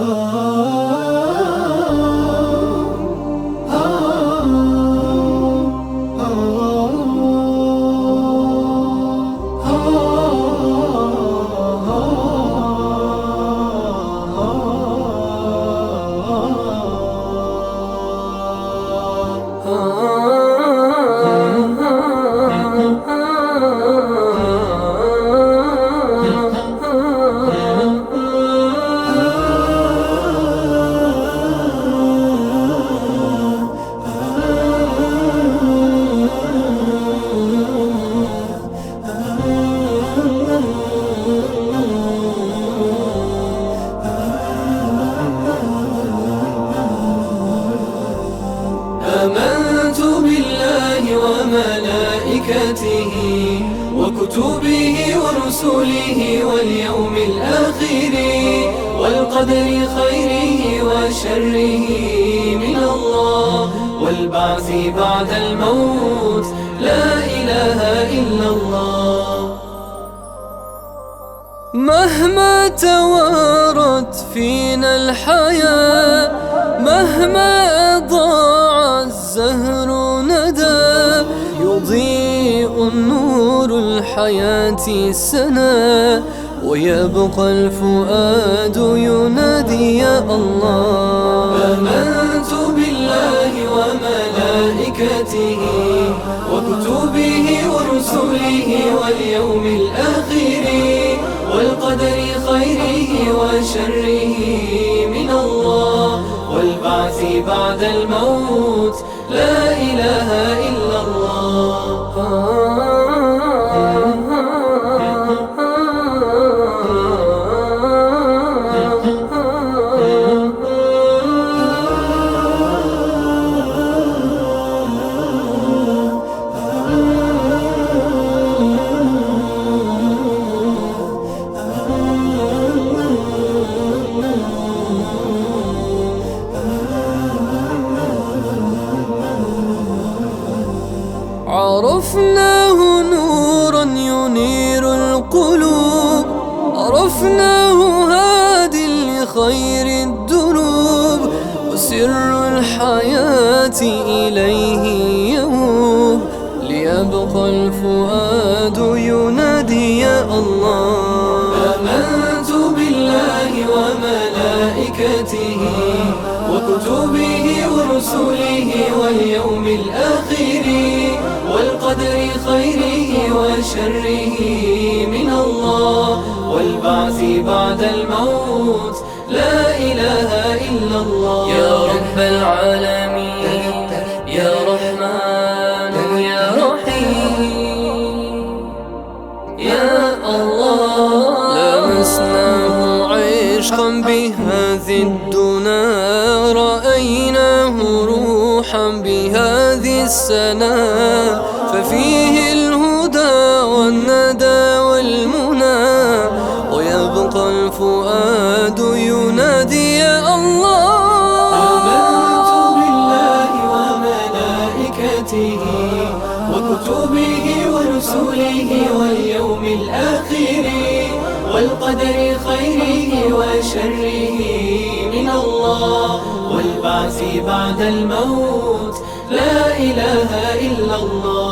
آمنت وملائكته وكتبه ورسله واليوم الآخر والقدر خيره وشره من الله والبعث بعد الموت لا إله إلا الله. مهما توارت فينا الحياة مهما النور الحياة سنا ويبقى الفؤاد ينادي يا الله. آمنت بالله وملائكته وكتبه ورسله واليوم الآخر والقدر خيره وشره من الله. والبعث بعد الموت لا إله إلا الله. عرفناه نورا ينير القلوب. عرفناه هاد لخير الدروب وسر الحياة إليه يوب. ليبقى الفؤاد ينادي يا الله. آمنت بالله وملائكته. وشره من الله والبعث بعد الموت. لا إله إلا الله. يا رب العالمين. يا رحمن. يا رحيم. يا الله. لمسناه عشقا بهذه الدنا. رأيناه روحا بهذه السنة ففيه وكتبه ورسله واليوم الآخر والقدر خيره وشره من الله والبعث بعد الموت. لا إله إلا الله.